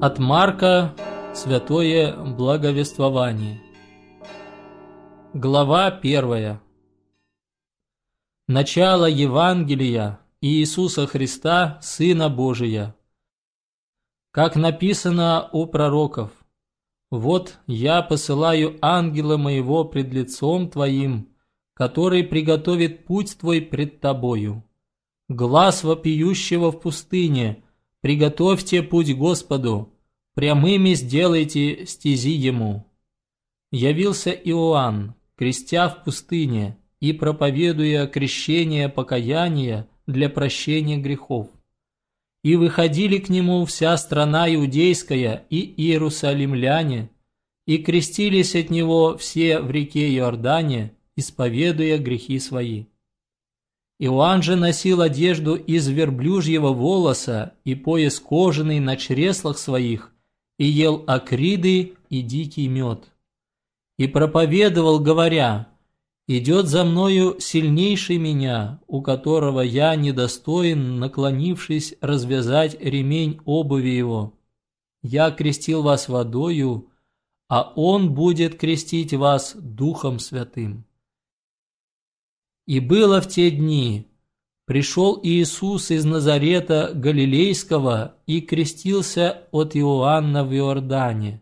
От Марка Святое Благовествование Глава 1 Начало Евангелия Иисуса Христа, Сына Божия. Как написано у пророков, «Вот я посылаю ангела моего пред лицом твоим, который приготовит путь твой пред тобою. Глаз вопиющего в пустыне, приготовьте путь Господу, прямыми сделайте стези ему». Явился Иоанн, крестя в пустыне и проповедуя крещение покаяния для прощения грехов. И выходили к нему вся страна иудейская и иерусалимляне, и крестились от него все в реке Иордане, исповедуя грехи свои. Иоанн же носил одежду из верблюжьего волоса и пояс кожаный на чреслах своих, и ел акриды и дикий мед и проповедовал, говоря, «Идет за мною сильнейший меня, у которого я недостоин, наклонившись, развязать ремень обуви его. Я крестил вас водою, а он будет крестить вас Духом Святым». И было в те дни, пришел Иисус из Назарета Галилейского и крестился от Иоанна в Иордане.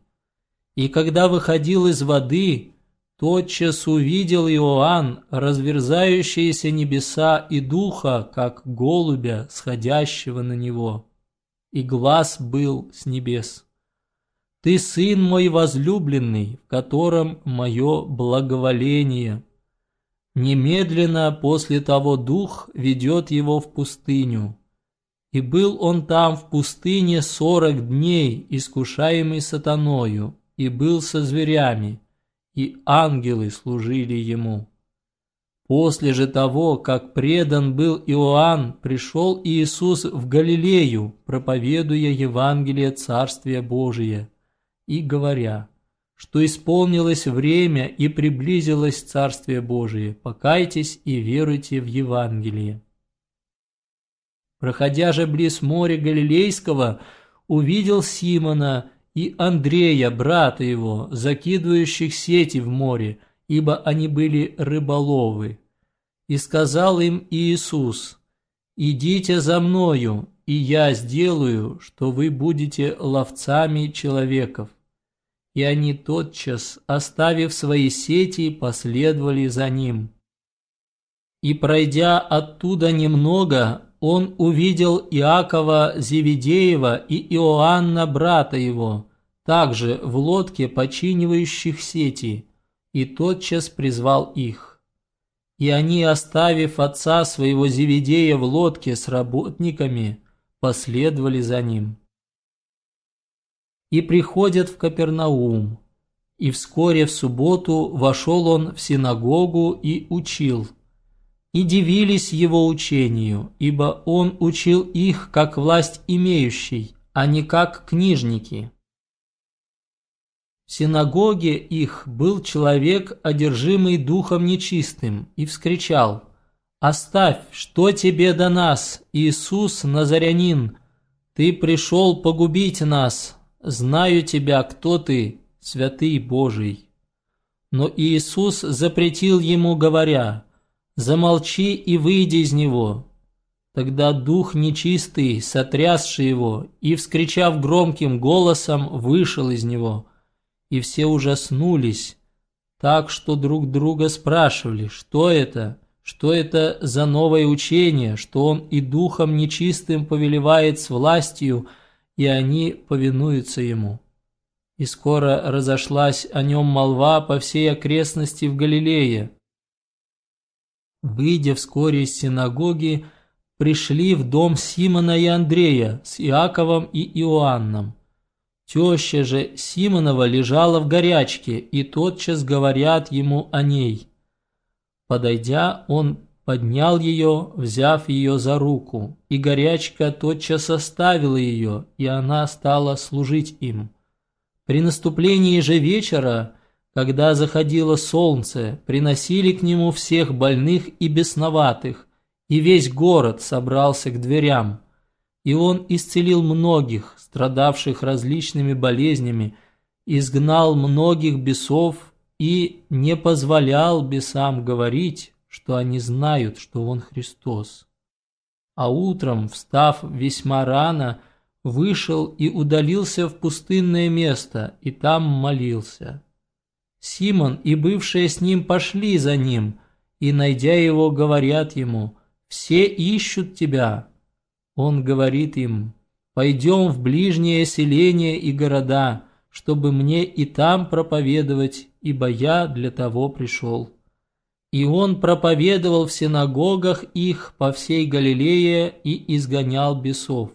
И когда выходил из воды, тотчас увидел Иоанн разверзающиеся небеса и духа, как голубя, сходящего на него. И глаз был с небес. «Ты сын мой возлюбленный, в котором мое благоволение». Немедленно после того дух ведет его в пустыню. И был он там в пустыне сорок дней, искушаемый сатаною и был со зверями, и ангелы служили ему. После же того, как предан был Иоанн, пришел Иисус в Галилею, проповедуя Евангелие Царствия Божия, и говоря, что исполнилось время и приблизилось Царствие Божие, покайтесь и веруйте в Евангелие. Проходя же близ моря Галилейского, увидел Симона, и Андрея, брата его, закидывающих сети в море, ибо они были рыболовы. И сказал им Иисус, «Идите за мною, и я сделаю, что вы будете ловцами человеков». И они тотчас, оставив свои сети, последовали за ним. И пройдя оттуда немного, он увидел Иакова Зеведеева и Иоанна, брата его, также в лодке, починивающих сети, и тотчас призвал их. И они, оставив отца своего Зеведея в лодке с работниками, последовали за ним. И приходят в Капернаум, и вскоре в субботу вошел он в синагогу и учил – и дивились его учению, ибо он учил их как власть имеющий, а не как книжники. В синагоге их был человек, одержимый духом нечистым, и вскричал «Оставь, что тебе до нас, Иисус Назарянин? Ты пришел погубить нас, знаю тебя, кто ты, святый Божий». Но Иисус запретил ему, говоря замолчи и выйди из него». Тогда дух нечистый, сотрясший его, и, вскричав громким голосом, вышел из него. И все ужаснулись, так что друг друга спрашивали, что это, что это за новое учение, что он и духом нечистым повелевает с властью, и они повинуются ему. И скоро разошлась о нем молва по всей окрестности в Галилее, Выйдя вскоре из синагоги, пришли в дом Симона и Андрея с Иаковом и Иоанном. Теща же Симонова лежала в горячке, и тотчас говорят ему о ней. Подойдя, он поднял ее, взяв ее за руку, и горячка тотчас оставила ее, и она стала служить им. При наступлении же вечера когда заходило солнце, приносили к нему всех больных и бесноватых, и весь город собрался к дверям. и он исцелил многих, страдавших различными болезнями, изгнал многих бесов и не позволял бесам говорить, что они знают, что он Христос. А утром, встав весьма рано, вышел и удалился в пустынное место, и там молился. Симон и бывшие с ним пошли за ним, и, найдя его, говорят ему, «Все ищут тебя». Он говорит им, «Пойдем в ближнее селение и города, чтобы мне и там проповедовать, ибо я для того пришел». И он проповедовал в синагогах их по всей Галилее и изгонял бесов.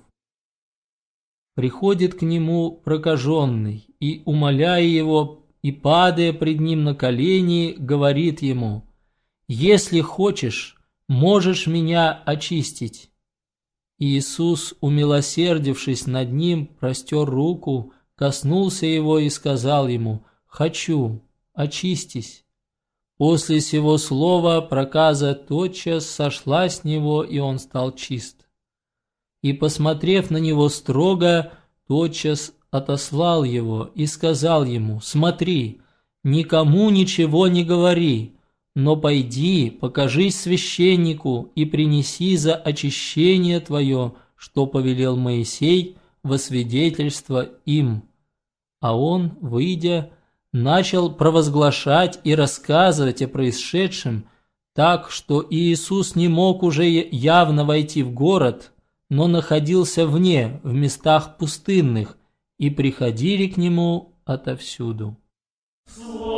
Приходит к нему прокаженный и, умоляя его и падая пред ним на колени, говорит ему, «Если хочешь, можешь меня очистить». Иисус, умилосердившись над ним, простер руку, коснулся его и сказал ему, «Хочу, очистись». После сего слова проказа тотчас сошла с него, и он стал чист. И, посмотрев на него строго, тотчас отослал его и сказал ему, «Смотри, никому ничего не говори, но пойди, покажись священнику и принеси за очищение твое, что повелел Моисей, во свидетельство им». А он, выйдя, начал провозглашать и рассказывать о происшедшем, так что Иисус не мог уже явно войти в город, но находился вне, в местах пустынных, и приходили к Нему отовсюду. Слово